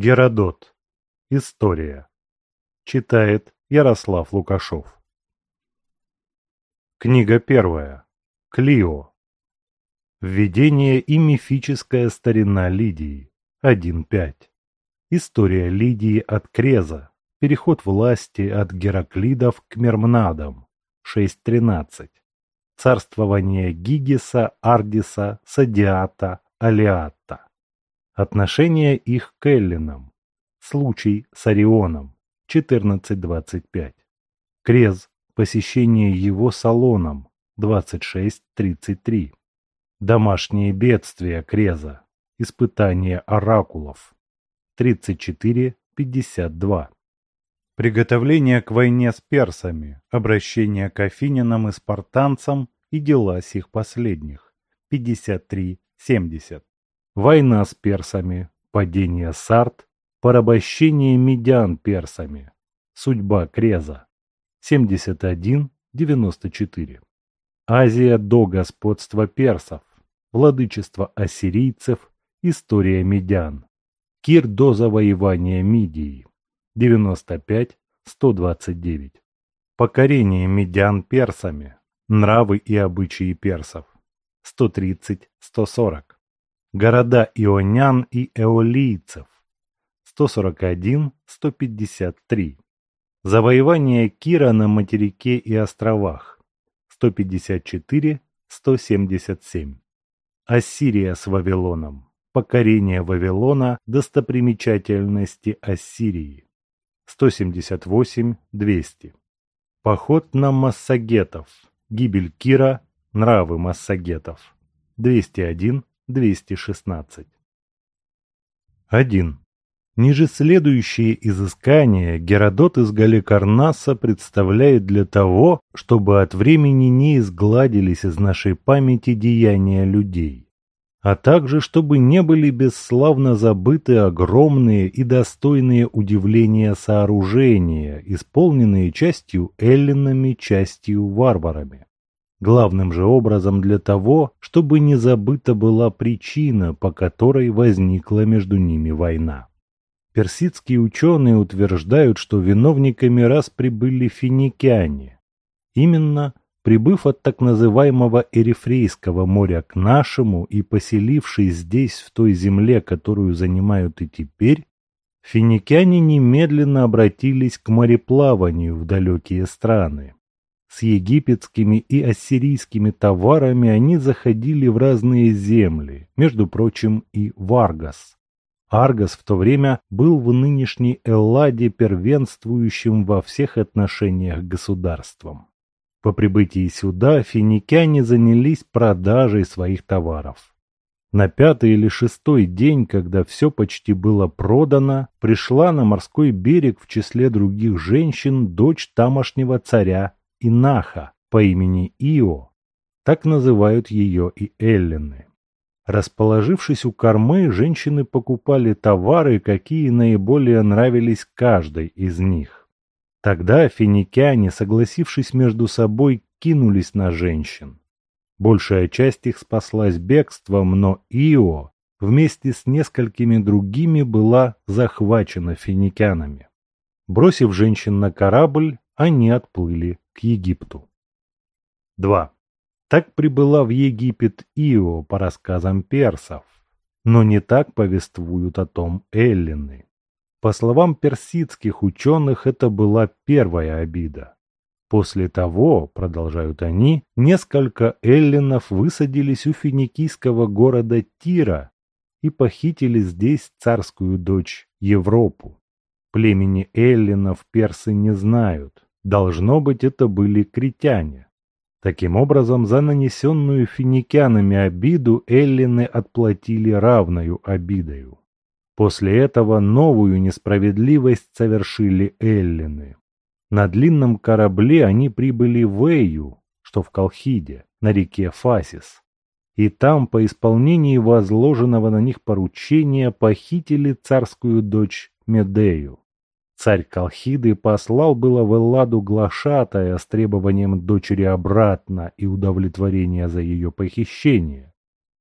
Геродот. История. Читает Ярослав Лукашов. Книга первая. Клио. Введение и мифическая старина Лидии. 1.5. История Лидии от Креза. Переход власти от Гераклидов к Мермнадам. 6.13. Царствование Гигиса, Ардиса, Садиата, Алиата. Отношение их к Эллинам. Случай с Орионом. 14.25. Крез. Посещение его салоном. 26.33. Домашние бедствия Креза. Испытание оракулов. 34.52. Приготовление к войне с персами, обращение к афинянам и спартанцам и дела сих последних. 53.70. Война с персами, падение Сарт, порабощение медян персами, судьба Креза. 71.94. Азия до господства персов, владычество ассирийцев, история медян. Кир до завоевания Мидии. 95-129. Покорение медян персами. Нравы и обычаи персов. 130-140. Города ионян и эолийцев. 141-153. Завоевание Кира на материке и островах. 154-177. Ассирия с Вавилоном. Покорение Вавилона. Достопримечательности Ассирии. 178-200. Поход на массагетов. Гибель Кира. Нравы массагетов. 201-216. 1. Ниже следующие изыскания Геродот из Галикарнаса представляет для того, чтобы от времени не изгладились из нашей памяти деяния людей а также чтобы не были бесславно забыты огромные и достойные удивления сооружения, исполненные частью эллинами, частью варварами. Главным же образом для того, чтобы не забыта была причина, по которой возникла между ними война. Персидские ученые утверждают, что виновниками раз прибыли финикяне. Именно Прибыв от так называемого Эрифрейского моря к нашему и поселившись здесь, в той земле, которую занимают и теперь, финикяне немедленно обратились к мореплаванию в далекие страны. С египетскими и ассирийскими товарами они заходили в разные земли, между прочим и в Аргос. Аргос в то время был в нынешней Элладе первенствующим во всех отношениях государством. По прибытии сюда финикяне занялись продажей своих товаров. На пятый или шестой день, когда все почти было продано, пришла на морской берег в числе других женщин дочь тамошнего царя Инаха по имени Ио. Так называют ее и эллины. Расположившись у кормы, женщины покупали товары, какие наиболее нравились каждой из них. Тогда финикяне, согласившись между собой, кинулись на женщин. Большая часть их спаслась бегством, но Ио вместе с несколькими другими была захвачена финикянами. Бросив женщин на корабль, они отплыли к Египту. 2. Так прибыла в Египет Ио по рассказам персов, но не так повествуют о том эллины. По словам персидских ученых, это была первая обида. После того, продолжают они, несколько эллинов высадились у финикийского города Тира и похитили здесь царскую дочь Европу. Племени эллинов персы не знают. Должно быть, это были критяне. Таким образом, за нанесенную финикянами обиду эллины отплатили равною обидою. После этого новую несправедливость совершили эллины. На длинном корабле они прибыли в Эю, что в Колхиде, на реке Фасис. И там, по исполнении возложенного на них поручения, похитили царскую дочь Медею. Царь Колхиды послал было в Элладу глашатая с требованием дочери обратно и удовлетворения за ее похищение.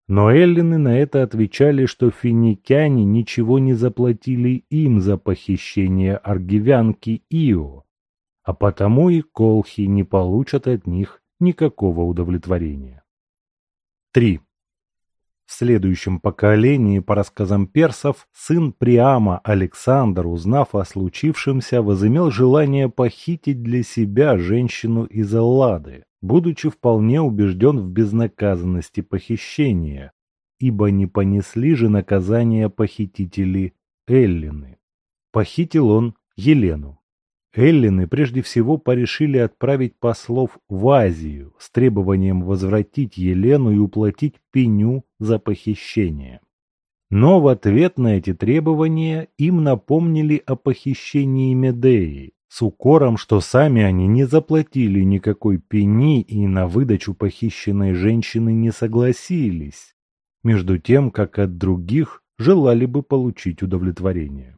Но эллины на это отвечали, что финикяне ничего не заплатили им за похищение аргивянки Ио, а потому и колхи не получат от них никакого удовлетворения. 3. В следующем поколении, по рассказам персов, сын Приама Александр, узнав о случившемся, возымел желание похитить для себя женщину из Эллады, будучи вполне убежден в безнаказанности похищения, ибо не понесли же наказания похитители Эллины. Похитил он Елену. Эллины прежде всего порешили отправить послов в Азию с требованием возвратить Елену и уплатить пеню за похищение. Но в ответ на эти требования им напомнили о похищении Медеи, с укором, что сами они не заплатили никакой пени и на выдачу похищенной женщины не согласились, между тем, как от других желали бы получить удовлетворение.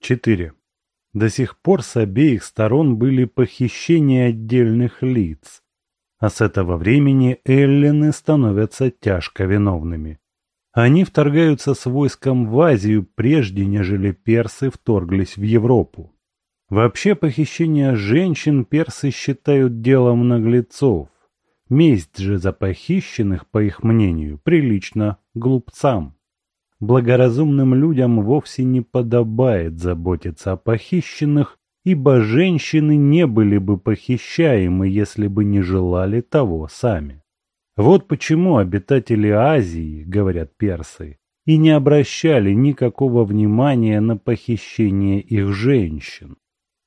4. До сих пор с обеих сторон были похищения отдельных лиц, а с этого времени эллины становятся тяжко виновными. Они вторгаются с войском в Азию прежде, нежели персы вторглись в Европу. Вообще похищение женщин персы считают делом наглецов. Месть же за похищенных, по их мнению, прилично глупцам. Благоразумным людям вовсе не подобает заботиться о похищенных, ибо женщины не были бы похищаемы, если бы не желали того сами. Вот почему обитатели Азии, говорят персы, и не обращали никакого внимания на похищение их женщин.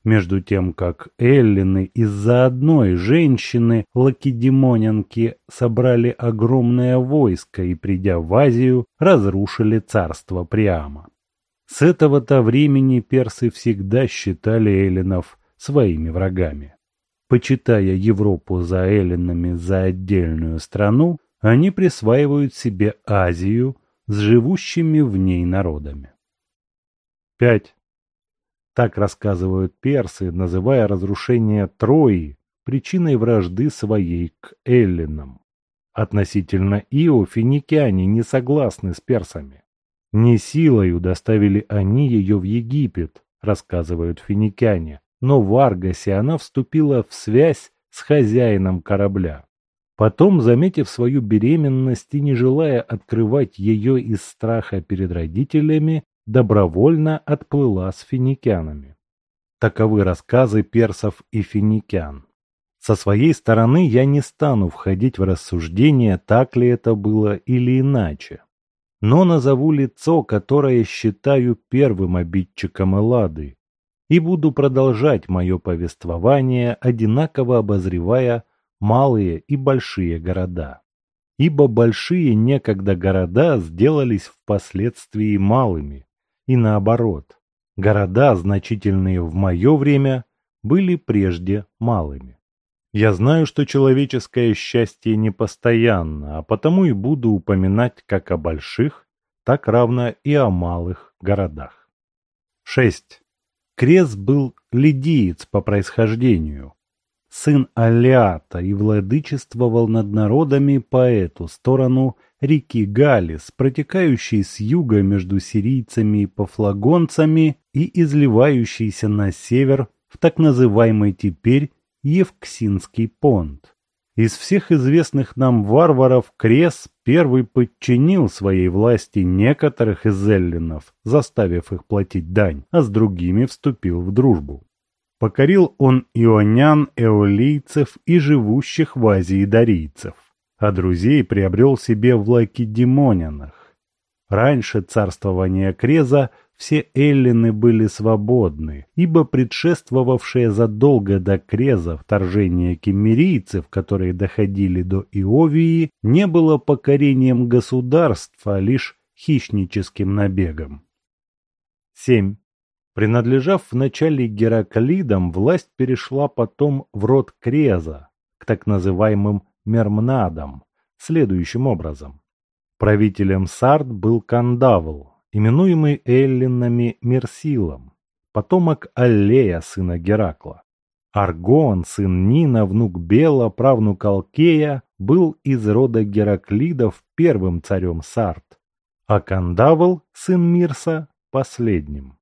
Между тем, как эллины из-за одной женщины лакедемонянки собрали огромное войско и, придя в Азию, разрушили царство Приама. С этого-то времени персы всегда считали эллинов своими врагами. Почитая Европу за эллинами за отдельную страну, они присваивают себе Азию с живущими в ней народами. 5. Так рассказывают персы, называя разрушение Трои причиной вражды своей к эллинам. Относительно Ио финикиане не согласны с персами. Не силою доставили они ее в Египет, рассказывают финикиане, но в Аргасе она вступила в связь с хозяином корабля. Потом, заметив свою беременность и не желая открывать ее из страха перед родителями, добровольно отплыла с финикянами. Таковы рассказы персов и финикян. Со своей стороны я не стану входить в рассуждение, так ли это было или иначе. Но назову лицо, которое считаю первым обидчиком Эллады, и буду продолжать мое повествование, одинаково обозревая малые и большие города. Ибо большие некогда города сделались впоследствии малыми, и наоборот. Города, значительные в мое время, были прежде малыми. Я знаю, что человеческое счастье непостоянно, а потому и буду упоминать как о больших, так равно и о малых городах. 6. Крес был лидиец по происхождению, сын Алиата и владычествовал над народами по эту сторону реки Галис, протекающей с юга между сирийцами и пафлагонцами и изливающейся на север в так называемый теперь Евксинский понт. Из всех известных нам варваров Крес первый подчинил своей власти некоторых из эллинов, заставив их платить дань, а с другими вступил в дружбу. Покорил он ионян, эолийцев и живущих в Азии дарийцев а друзей приобрел себе в Лакедемонянах. Раньше царствования Креза все эллины были свободны, ибо предшествовавшее задолго до Креза вторжение кемерийцев, которые доходили до Иовии, не было покорением государства, а лишь хищническим набегом. 7. Принадлежав вначале Гераклидам, власть перешла потом в род Креза, к так называемым Мермнадом следующим образом. Правителем Сард был Кандавл, именуемый эллинами Мерсилом, потомок Аллея, сына Геракла. Аргон, сын Нина, внук Бела, правнук Алкея, был из рода Гераклидов первым царем Сарт, а Кандавл, сын Мирса, последним.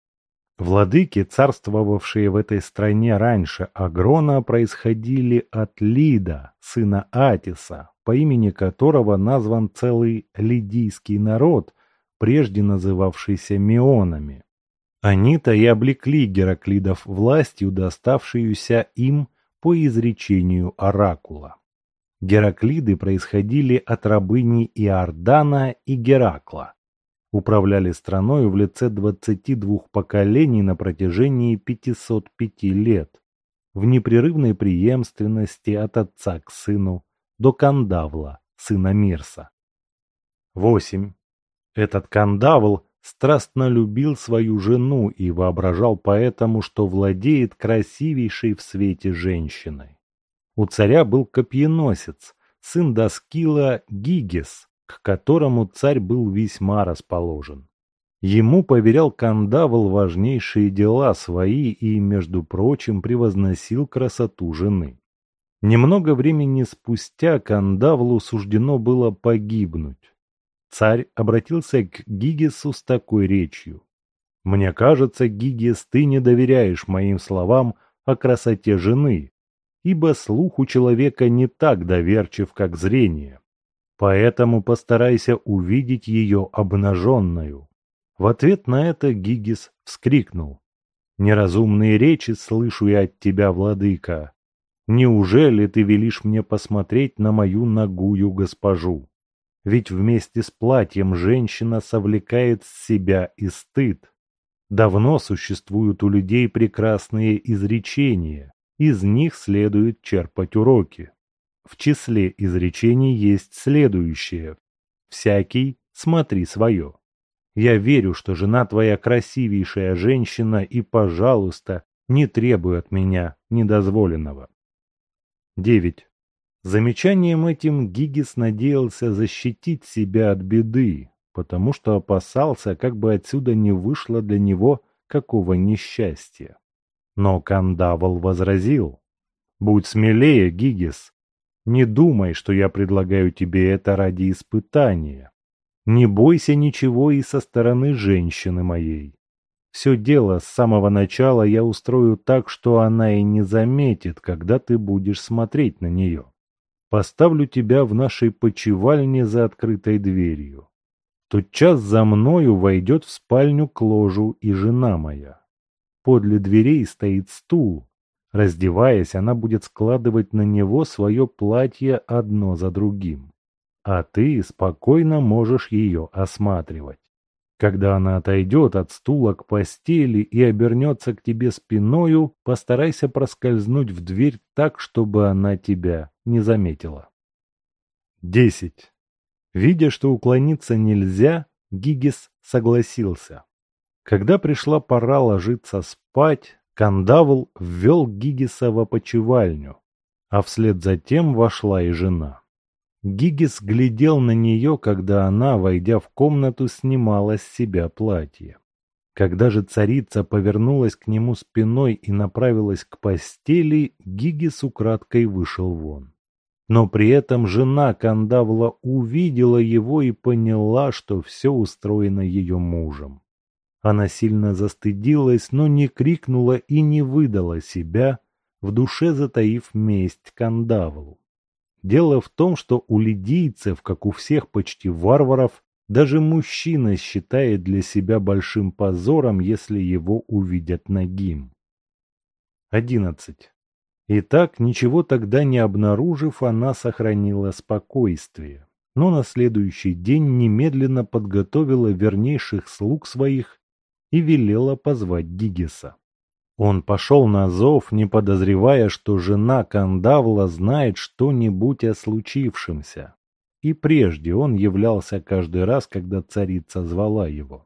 Владыки, царствовавшие в этой стране раньше Агрона, происходили от Лида, сына Атиса, по имени которого назван целый лидийский народ, прежде называвшийся Мионами. Они-то и облекли Гераклидов властью, доставшуюся им по изречению Оракула. Гераклиды происходили от рабыни Иордана и Геракла, управляли страной в лице 22 поколений на протяжении 505 лет, в непрерывной преемственности от отца к сыну до Кандавла, сына Мирса. 8. Этот Кандавл страстно любил свою жену и воображал поэтому, что владеет красивейшей в свете женщиной. У царя был копьеносец, сын Доскила Гигес, к которому царь был весьма расположен. Ему поверял Кандавл важнейшие дела свои и, между прочим, превозносил красоту жены. Немного времени спустя Кандавлу суждено было погибнуть. Царь обратился к Гигесу с такой речью. «Мне кажется, Гигес, ты не доверяешь моим словам о красоте жены, ибо слух у человека не так доверчив, как зрение. Поэтому постарайся увидеть ее обнаженную. В ответ на это Гигис вскрикнул. «Неразумные речи слышу я от тебя, владыка. Неужели ты велишь мне посмотреть на мою нагую госпожу? Ведь вместе с платьем женщина совлекает с себя и стыд. Давно существуют у людей прекрасные изречения, из них следует черпать уроки. В числе изречений есть следующее. «Всякий смотри свое». Я верю, что жена твоя красивейшая женщина и, пожалуйста, не требуй от меня недозволенного. 9. Замечанием этим Гигис надеялся защитить себя от беды, потому что опасался, как бы отсюда не вышло для него какого несчастья. Но Кандавл возразил. «Будь смелее, Гигис, не думай, что я предлагаю тебе это ради испытания. Не бойся ничего и со стороны женщины моей. Все дело с самого начала я устрою так, что она и не заметит, когда ты будешь смотреть на нее. Поставлю тебя в нашей почевальне за открытой дверью. Тот час за мною войдет в спальню к ложу и жена моя. Подле дверей стоит стул, Раздеваясь, она будет складывать на него свое платье одно за другим. А ты спокойно можешь ее осматривать. Когда она отойдет от стула к постели и обернется к тебе спиною, постарайся проскользнуть в дверь так, чтобы она тебя не заметила. 10. Видя, что уклониться нельзя, Гигис согласился. Когда пришла пора ложиться спать, Кандавл ввел Гигиса в опочивальню, а вслед за тем вошла и жена. Гигис глядел на нее, когда она, войдя в комнату, снимала с себя платье. Когда же царица повернулась к нему спиной и направилась к постели, Гигис украдкой вышел вон. Но при этом жена Кандавла увидела его и поняла, что все устроено ее мужем. Она сильно застыдилась, но не крикнула и не выдала себя, в душе затаив месть Кандавлу. Дело в том, что у лидийцев, как у всех почти варваров, даже мужчина считает для себя большим позором, если его увидят нагим. 11. Итак, ничего тогда не обнаружив, она сохранила спокойствие, но на следующий день немедленно подготовила вернейших слуг своих и велела позвать Гигиса. Он пошел на зов, не подозревая, что жена Кандавла знает что-нибудь о случившемся. И прежде он являлся каждый раз, когда царица звала его.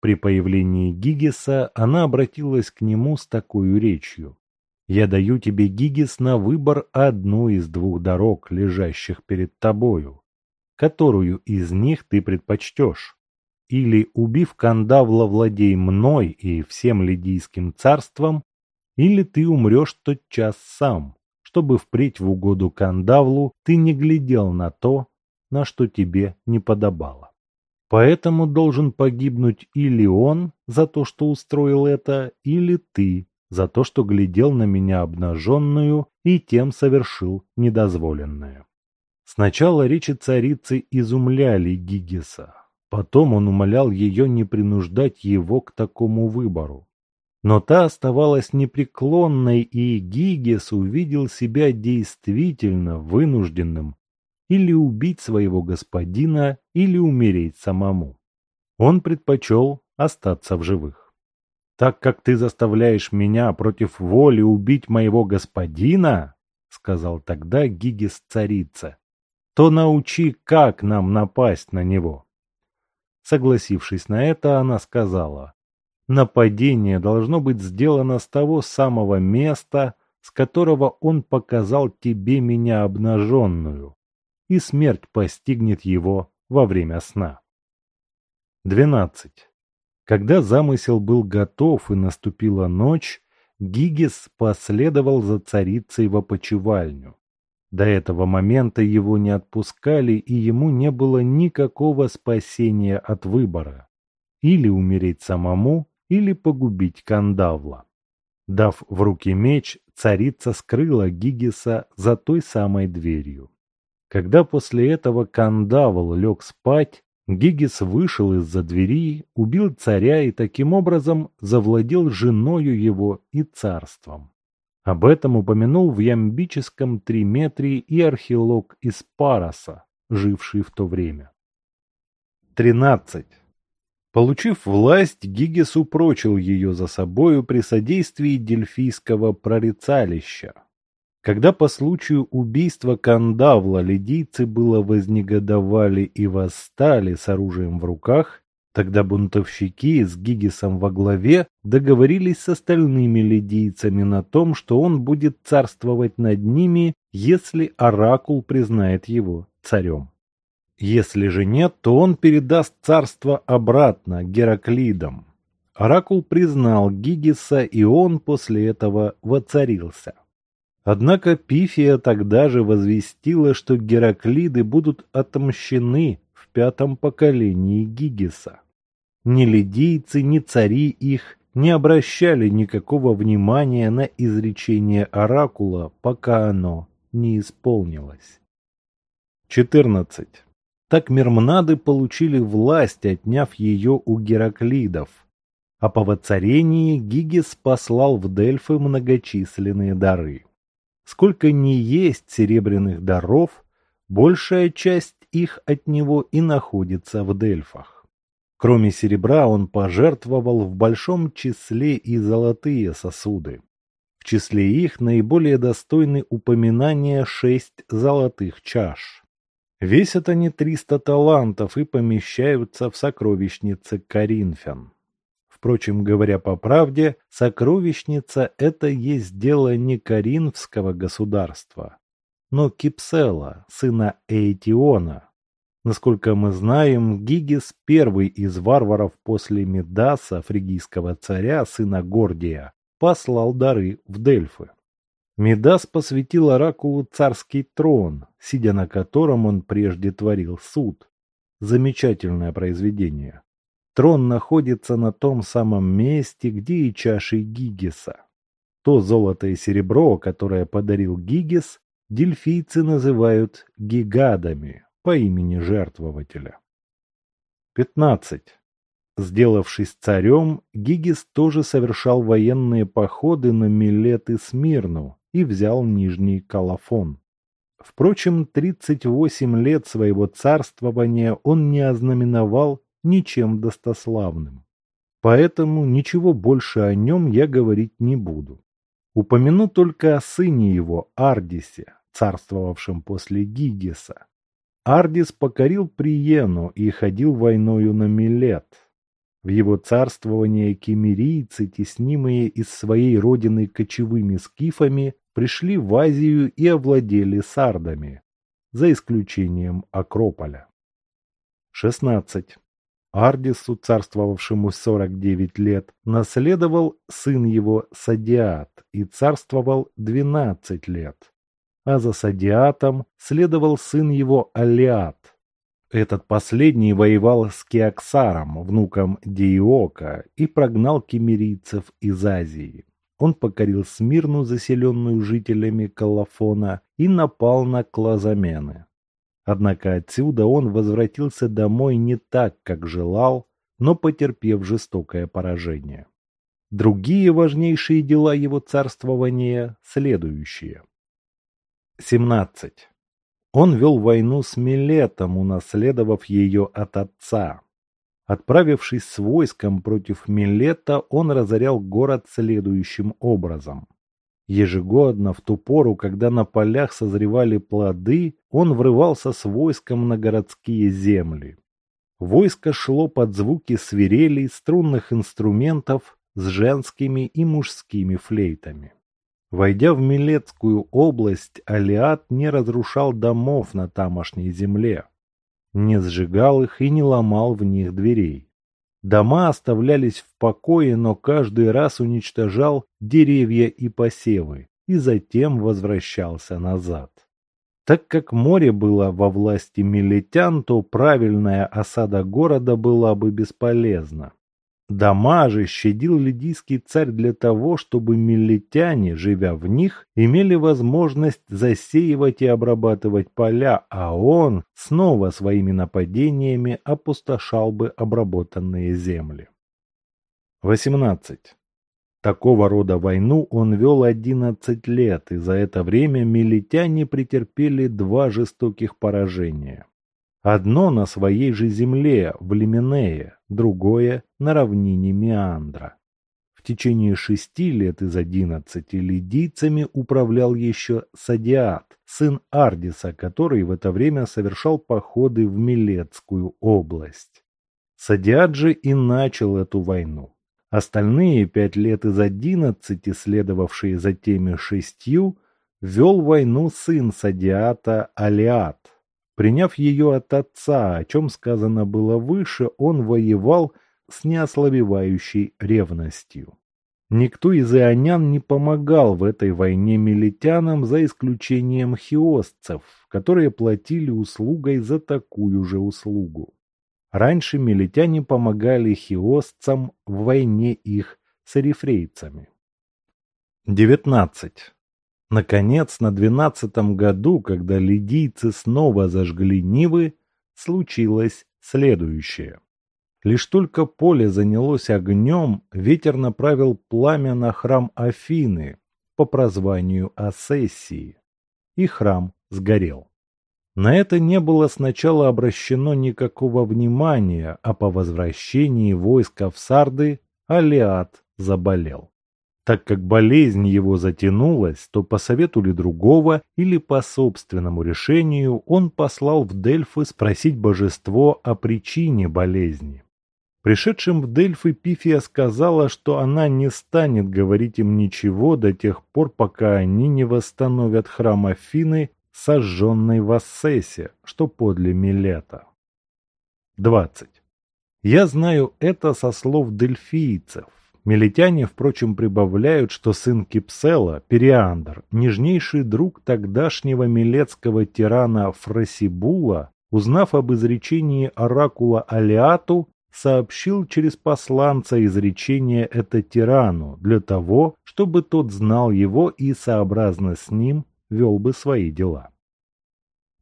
При появлении Гигиса она обратилась к нему с такой речью. «Я даю тебе, Гигис, на выбор одну из двух дорог, лежащих перед тобою. Которую из них ты предпочтешь?» Или, убив Кандавла, владей мной и всем Лидийским царством, или ты умрешь тот час сам, чтобы впредь в угоду Кандавлу ты не глядел на то, на что тебе не подобало. Поэтому должен погибнуть или он за то, что устроил это, или ты за то, что глядел на меня обнаженную и тем совершил недозволенное. Сначала речи царицы изумляли Гигиса, потом он умолял ее не принуждать его к такому выбору. Но та оставалась непреклонной, и Гигес увидел себя действительно вынужденным или убить своего господина, или умереть самому. Он предпочел остаться в живых. «Так как ты заставляешь меня против воли убить моего господина, — сказал тогда Гигис царица, — то научи, как нам напасть на него». Согласившись на это, она сказала, «Нападение должно быть сделано с того самого места, с которого он показал тебе меня обнаженную, и смерть постигнет его во время сна. 12. Когда замысел был готов и наступила ночь, Гигис последовал за царицей в опочивальню. До этого момента его не отпускали, и ему не было никакого спасения от выбора. Или умереть самому, или погубить Кандавла. Дав в руки меч, царица скрыла Гигиса за той самой дверью. Когда после этого Кандавл лег спать, Гигис вышел из-за двери, убил царя и таким образом завладел женою его и царством. Об этом упомянул в ямбическом триметрии и археолог из Параса, живший в то время. 13. Получив власть, Гигис упрочил ее за собою при содействии дельфийского прорицалища, когда по случаю убийства Кандавла лидийцы было вознегодовали и восстали с оружием в руках, тогда бунтовщики с Гигисом во главе договорились с остальными лидийцами на том, что он будет царствовать над ними, если Оракул признает его царем. Если же нет, то он передаст царство обратно Гераклидам. Оракул признал Гигиса, и он после этого воцарился. Однако Пифия тогда же возвестила, что Гераклиды будут отомщены в пятом поколении Гигиса. Ни лидийцы, ни цари их не обращали никакого внимания на изречение оракула, пока оно не исполнилось. 14. Так Мирмнады получили власть, отняв ее у Гераклидов, а по воцарении Гигис послал в Дельфы многочисленные дары. Сколько ни есть серебряных даров, большая часть их от него и находится в Дельфах. Кроме серебра он пожертвовал в большом числе и золотые сосуды. В числе их наиболее достойны упоминания шесть золотых чаш. Весят они триста талантов и помещаются в сокровищнице Коринфян. Впрочем, говоря по правде, сокровищница – это есть дело не Каринфского государства, но Кипсела, сына Эйтиона. Насколько мы знаем, Гигис – первый из варваров после Медаса, фригийского царя, сына Гордия, послал дары в Дельфы. Медас посвятил оракулу царский трон, сидя на котором он прежде творил суд. Замечательное произведение. Трон находится на том самом месте, где и чаши Гигиса. То золото и серебро, которое подарил Гигис, дельфийцы называют гигадами по имени жертвователя. 15. Сделавшись царем, Гигис тоже совершал военные походы на Милет и Смирну и взял Нижний Калафон. Впрочем, 38 лет своего царствования он не ознаменовал ничем достославным. Поэтому ничего больше о нем я говорить не буду. Упомяну только о сыне его, Ардисе, царствовавшем после Гигеса. Ардис покорил Приену и ходил войною на Милет. В его царствование кемерийцы, теснимые из своей родины кочевыми скифами, пришли в Азию и овладели сардами, за исключением Акрополя. 16. Ардису, царствовавшему 49 лет, наследовал сын его Садиат и царствовал 12 лет. А за Садиатом следовал сын его Алиат. Этот последний воевал с Кеоксаром, внуком Диока, и прогнал кемерийцев из Азии. Он покорил Смирну, заселенную жителями Калафона, и напал на Клазамены. Однако отсюда он возвратился домой не так, как желал, но потерпев жестокое поражение. Другие важнейшие дела его царствования следующие. 17. Он вел войну с Милетом, унаследовав ее от отца. Отправившись с войском против Милета, он разорял город следующим образом. Ежегодно, в ту пору, когда на полях созревали плоды, он врывался с войском на городские земли. Войско шло под звуки свирелей, струнных инструментов с женскими и мужскими флейтами. Войдя в Милецкую область, Алиат не разрушал домов на тамошней земле, не сжигал их и не ломал в них дверей. Дома оставлялись в покое, но каждый раз уничтожал деревья и посевы, и затем возвращался назад. Так как море было во власти милетян, то правильная осада города была бы бесполезна. Дома же щадил лидийский царь для того, чтобы милетяне, живя в них, имели возможность засеивать и обрабатывать поля, а он снова своими нападениями опустошал бы обработанные земли. 18. Такого рода войну он вел 11 лет, и за это время милетяне претерпели два жестоких поражения. Одно на своей же земле, в Лименее, другое на равнине Меандра. В течение шести лет из одиннадцати лидийцами управлял еще Садиат, сын Ардиса, который в это время совершал походы в Милетскую область. Садиат же и начал эту войну. Остальные пять лет из одиннадцати, следовавшие за теми шестью, вел войну сын Садиата Алиат. Приняв ее от отца, о чем сказано было выше, он воевал с неослабевающей ревностью. Никто из ионян не помогал в этой войне милитянам за исключением хиосцев, которые платили услугой за такую же услугу. Раньше милитяне помогали хиосцам в войне их с эрифрейцами. 19. Наконец, на двенадцатом году, когда лидийцы снова зажгли Нивы, случилось следующее. Лишь только поле занялось огнем, ветер направил пламя на храм Афины по прозванию Асессии, и храм сгорел. На это не было сначала обращено никакого внимания, а по возвращении войска в Сарды Алиат заболел. Так как болезнь его затянулась, то по совету ли другого или по собственному решению он послал в Дельфы спросить божество о причине болезни. Пришедшим в Дельфы Пифия сказала, что она не станет говорить им ничего до тех пор, пока они не восстановят храм Афины, сожженный в Ассесе, что подле Милета. 20. Я знаю это со слов дельфийцев. Мелитяне, впрочем, прибавляют, что сын Кипсела, Периандр, нежнейший друг тогдашнего милецкого тирана Фрасибула, узнав об изречении оракула Алиату, сообщил через посланца изречение это тирану для того, чтобы тот знал его и, сообразно с ним, вел бы свои дела.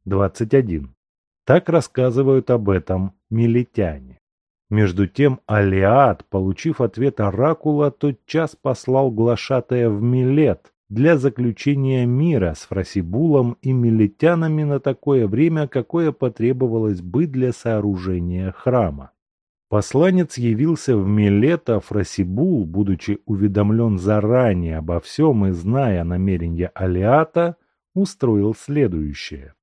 21. Так рассказывают об этом милитяне. Между тем Алиат, получив ответ оракула, тотчас послал глашатая в Милет для заключения мира с Фрасибулом и милетянами на такое время, какое потребовалось бы для сооружения храма. Посланец явился в Милет, а Фрасибул, будучи уведомлен заранее обо всем и зная намерения Алиата, устроил следующее.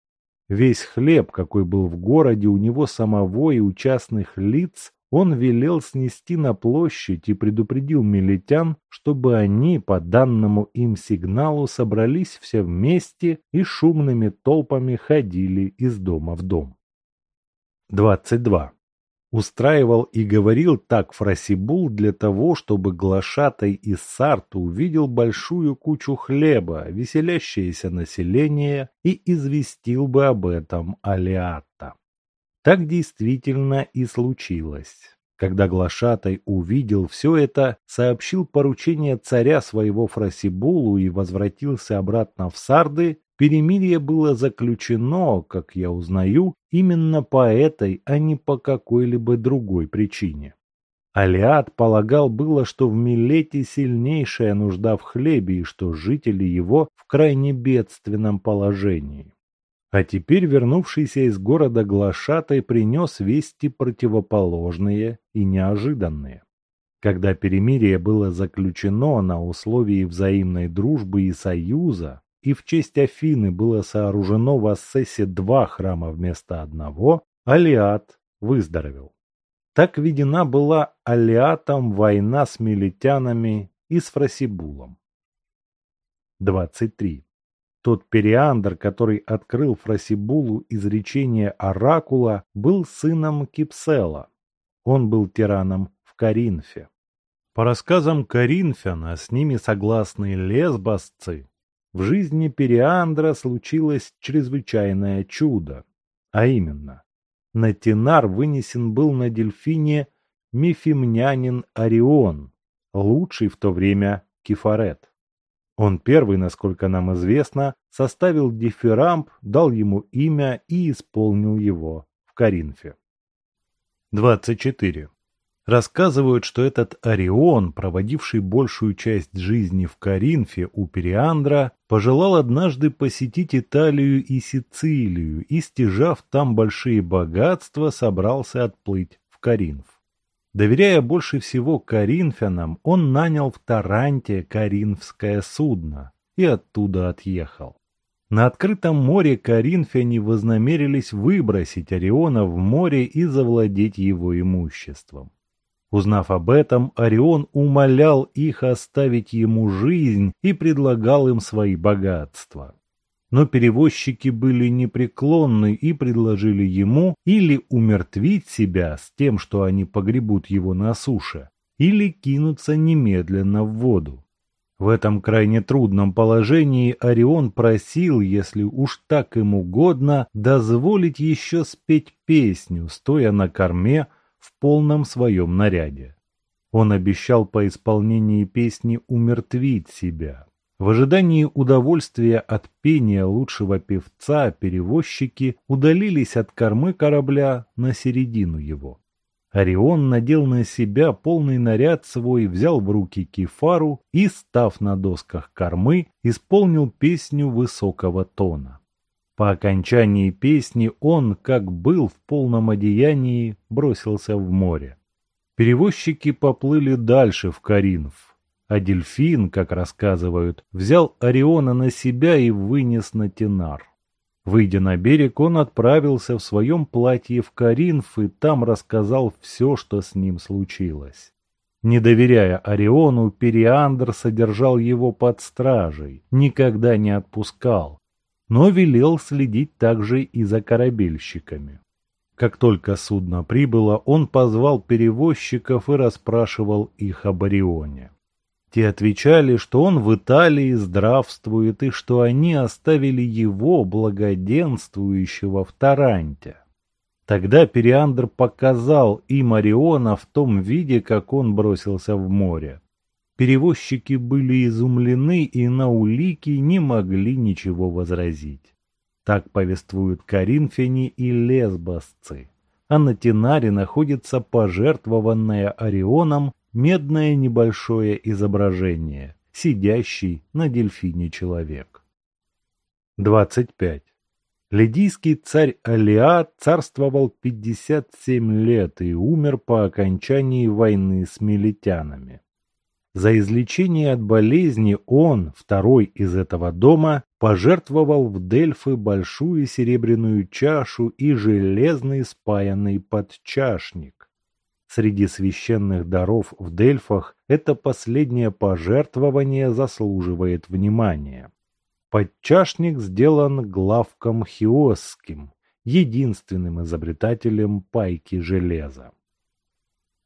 Весь хлеб, какой был в городе у него самого и у частных лиц, он велел снести на площадь и предупредил милитян, чтобы они по данному им сигналу собрались все вместе и шумными толпами ходили из дома в дом. 22. Устраивал и говорил так Фрасибул для того, чтобы глашатай из Сарта увидел большую кучу хлеба, веселящееся население, и известил бы об этом Алиата. Так действительно и случилось. Когда Глашатай увидел все это, сообщил поручение царя своего Фрасибулу и возвратился обратно в Сарды, перемирие было заключено, как я узнаю, именно по этой, а не по какой-либо другой причине. Алиат полагал было, что в Милете сильнейшая нужда в хлебе и что жители его в крайне бедственном положении. А теперь вернувшийся из города глашатай принес вести противоположные и неожиданные. Когда перемирие было заключено на условии взаимной дружбы и союза, и в честь Афины было сооружено в Ассесе два храма вместо одного, Алиат выздоровел. Так видена была Алиатом война с милитянами и с Фрасибулом. 23. Тот Периандр, который открыл Фрасибулу изречение Оракула, был сыном Кипсела. Он был тираном в Каринфе. По рассказам Коринфяна, с ними согласны лесбосцы, в жизни Периандра случилось чрезвычайное чудо. А именно, на Тинар вынесен был на дельфине мифимнянин Орион, лучший в то время кефарет. Он первый, насколько нам известно, составил дифирамб, дал ему имя и исполнил его в Коринфе. 24. Рассказывают, что этот Орион, проводивший большую часть жизни в Коринфе у Периандра, пожелал однажды посетить Италию и Сицилию и, стяжав там большие богатства, собрался отплыть в Коринф. Доверяя больше всего коринфянам, он нанял в Таранте коринфское судно и оттуда отъехал. На открытом море коринфяне вознамерились выбросить Ориона в море и завладеть его имуществом. Узнав об этом, Орион умолял их оставить ему жизнь и предлагал им свои богатства но перевозчики были непреклонны и предложили ему или умертвить себя с тем, что они погребут его на суше, или кинуться немедленно в воду. В этом крайне трудном положении Орион просил, если уж так им угодно, дозволить еще спеть песню, стоя на корме в полном своем наряде. Он обещал по исполнении песни умертвить себя. В ожидании удовольствия от пения лучшего певца перевозчики удалились от кормы корабля на середину его. Орион надел на себя полный наряд свой, взял в руки кефару и, став на досках кормы, исполнил песню высокого тона. По окончании песни он, как был в полном одеянии, бросился в море. Перевозчики поплыли дальше в Каринф, а дельфин, как рассказывают, взял Ориона на себя и вынес на Тенар. Выйдя на берег, он отправился в своем платье в Каринф и там рассказал все, что с ним случилось. Не доверяя Ориону, Периандр содержал его под стражей, никогда не отпускал, но велел следить также и за корабельщиками. Как только судно прибыло, он позвал перевозчиков и расспрашивал их об Орионе. Те отвечали, что он в Италии здравствует и что они оставили его благоденствующего в Таранте. Тогда Периандр показал им Ориона в том виде, как он бросился в море. Перевозчики были изумлены и на улики не могли ничего возразить. Так повествуют коринфяне и лесбосцы. А на Тенаре находится пожертвованная Орионом медное небольшое изображение, сидящий на дельфине человек. 25. Лидийский царь Алиат царствовал 57 лет и умер по окончании войны с милитянами. За излечение от болезни он, второй из этого дома, пожертвовал в Дельфы большую серебряную чашу и железный спаянный подчашник, Среди священных даров в Дельфах это последнее пожертвование заслуживает внимания. Подчашник сделан главком Хиосским, единственным изобретателем пайки железа.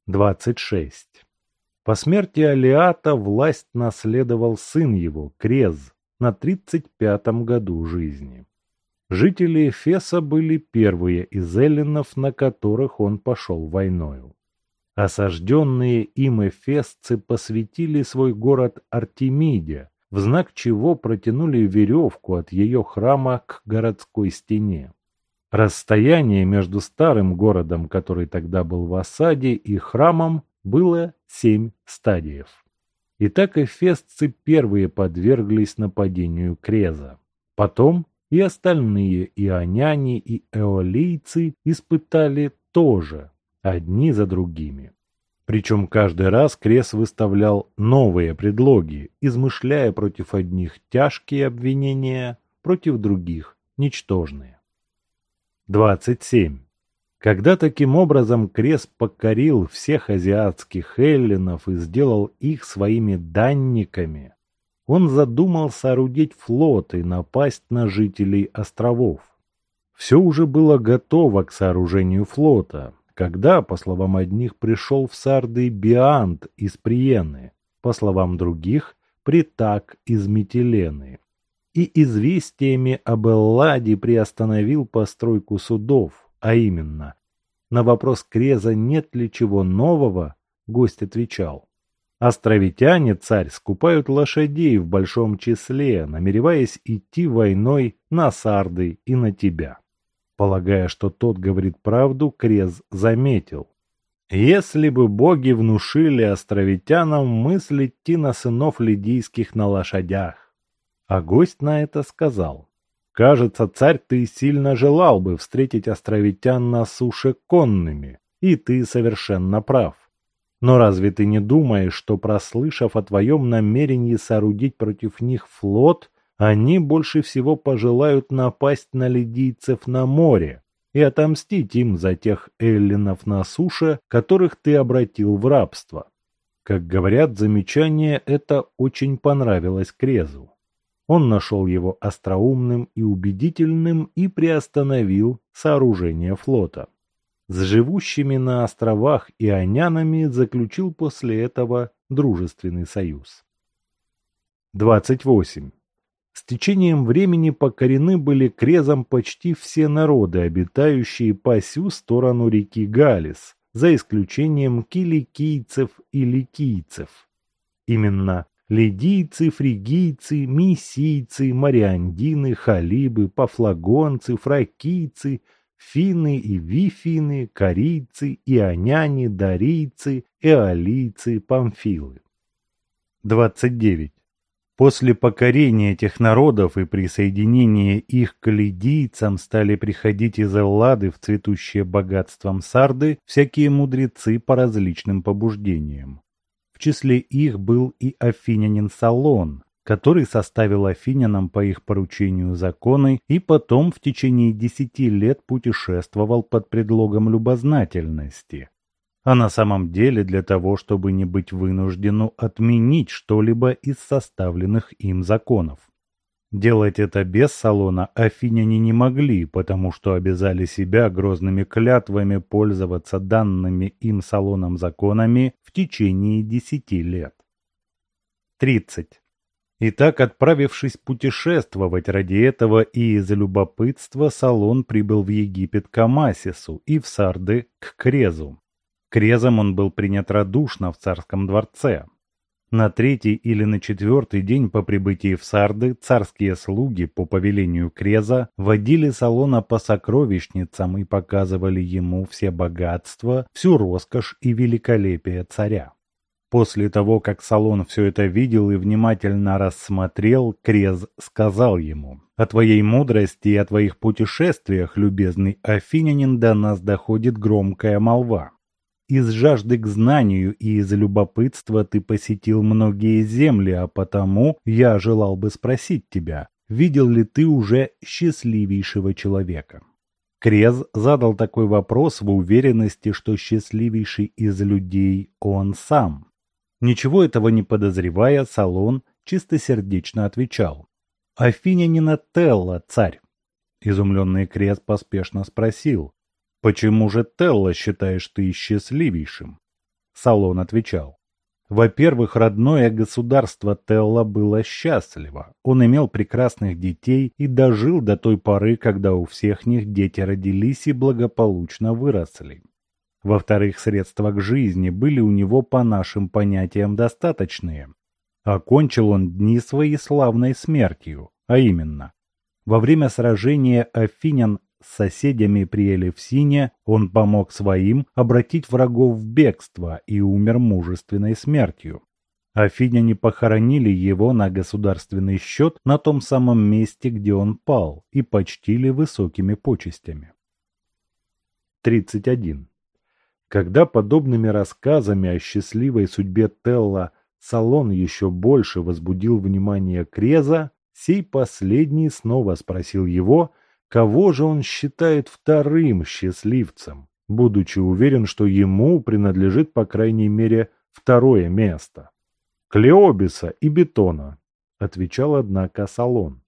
26. По смерти Алиата власть наследовал сын его, Крез, на 35-м году жизни. Жители Эфеса были первые из эллинов, на которых он пошел войною. Осажденные им эфесцы посвятили свой город Артемиде, в знак чего протянули веревку от ее храма к городской стене. Расстояние между старым городом, который тогда был в осаде, и храмом было семь стадиев. Итак, эфесцы первые подверглись нападению Креза. Потом и остальные ионяне и эолийцы испытали тоже, одни за другими. Причем каждый раз Крес выставлял новые предлоги, измышляя против одних тяжкие обвинения, против других ничтожные. 27. Когда таким образом Крес покорил всех азиатских эллинов и сделал их своими данниками, он задумал соорудить флот и напасть на жителей островов. Все уже было готово к сооружению флота, когда, по словам одних, пришел в Сарды Биант из Приены, по словам других, Притак из Метилены и известиями об Элладе приостановил постройку судов, а именно, на вопрос Креза нет ли чего нового, гость отвечал. Островитяне, царь, скупают лошадей в большом числе, намереваясь идти войной на Сарды и на тебя. Полагая, что тот говорит правду, Крез заметил. Если бы боги внушили островитянам мысль идти на сынов лидийских на лошадях, а гость на это сказал. «Кажется, царь, ты сильно желал бы встретить островитян на суше конными, и ты совершенно прав. Но разве ты не думаешь, что, прослышав о твоем намерении соорудить против них флот, они больше всего пожелают напасть на лидийцев на море и отомстить им за тех эллинов на суше, которых ты обратил в рабство?» Как говорят, замечание это очень понравилось Крезу. Он нашел его остроумным и убедительным и приостановил сооружение флота. С живущими на островах ионянами заключил после этого дружественный союз. 28. С течением времени покорены были крезом почти все народы, обитающие по сю сторону реки Галис, за исключением киликийцев и ликийцев. Именно лидийцы, фригийцы, миссийцы, мариандины, халибы, пафлагонцы, фракийцы, финны и вифины, корейцы, ионяне, дарийцы, эолийцы, памфилы. 29. После покорения этих народов и присоединения их к лидийцам стали приходить из Эллады в цветущее богатством Сарды всякие мудрецы по различным побуждениям. В числе их был и афинянин Салон, который составил афинянам по их поручению законы и потом в течение десяти лет путешествовал под предлогом любознательности. А на самом деле для того, чтобы не быть вынуждену отменить что-либо из составленных им законов. Делать это без салона афиняне не могли, потому что обязали себя грозными клятвами пользоваться данными им салоном законами в течение десяти лет. 30. Итак, отправившись путешествовать ради этого и из любопытства, Салон прибыл в Египет к Амасису и в Сарды к Крезу. Крезом он был принят радушно в царском дворце. На третий или на четвертый день по прибытии в Сарды царские слуги по повелению Креза водили Салона по сокровищницам и показывали ему все богатства, всю роскошь и великолепие царя. После того, как Салон все это видел и внимательно рассмотрел, Крез сказал ему, «О твоей мудрости и о твоих путешествиях, любезный афинянин, до нас доходит громкая молва. Из жажды к знанию и из любопытства ты посетил многие земли, а потому я желал бы спросить тебя, видел ли ты уже счастливейшего человека? Крез задал такой вопрос в уверенности, что счастливейший из людей он сам. Ничего этого не подозревая, Салон чистосердечно отвечал. «Афинянина Телла, царь!» Изумленный Крез поспешно спросил. Почему же Телла считаешь ты счастливейшим? Салон отвечал. Во-первых, родное государство Телла было счастливо. Он имел прекрасных детей и дожил до той поры, когда у всех них дети родились и благополучно выросли. Во-вторых, средства к жизни были у него по нашим понятиям достаточные. Окончил он дни свои славной смертью, а именно, во время сражения Афинян с соседями при Элевсине он помог своим обратить врагов в бегство и умер мужественной смертью. Афиняне похоронили его на государственный счет на том самом месте, где он пал, и почтили высокими почестями. 31. Когда подобными рассказами о счастливой судьбе Телла Салон еще больше возбудил внимание Креза, сей последний снова спросил его, кого же он считает вторым счастливцем, будучи уверен, что ему принадлежит по крайней мере второе место. «Клеобиса и Бетона», — отвечал, однако, Салон.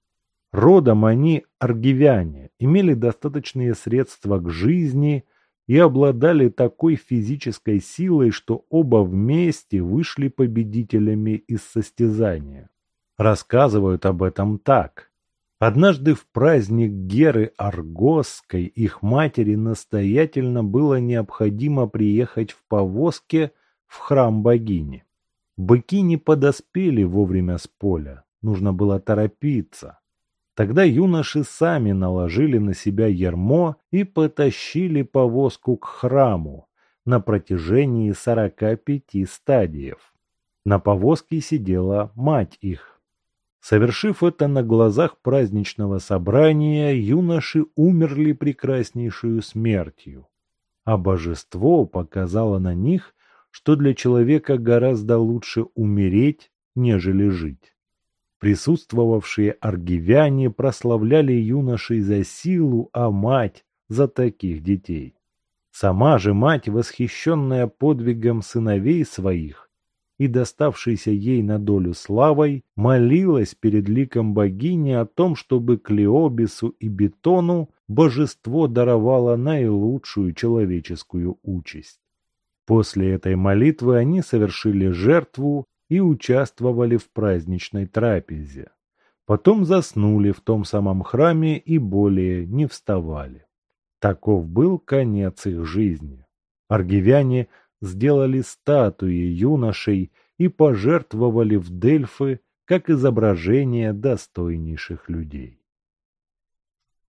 Родом они, аргивяне, имели достаточные средства к жизни и обладали такой физической силой, что оба вместе вышли победителями из состязания. Рассказывают об этом так. Однажды в праздник Геры Аргосской их матери настоятельно было необходимо приехать в повозке в храм богини. Быки не подоспели вовремя с поля, нужно было торопиться. Тогда юноши сами наложили на себя ярмо и потащили повозку к храму на протяжении сорока пяти стадиев. На повозке сидела мать их. Совершив это на глазах праздничного собрания, юноши умерли прекраснейшую смертью. А божество показало на них, что для человека гораздо лучше умереть, нежели жить. Присутствовавшие аргивяне прославляли юношей за силу, а мать за таких детей. Сама же мать, восхищенная подвигом сыновей своих и доставшейся ей на долю славой, молилась перед ликом богини о том, чтобы Клеобису и Бетону божество даровало наилучшую человеческую участь. После этой молитвы они совершили жертву и участвовали в праздничной трапезе. Потом заснули в том самом храме и более не вставали. Таков был конец их жизни. Аргивяне сделали статуи юношей и пожертвовали в Дельфы как изображение достойнейших людей.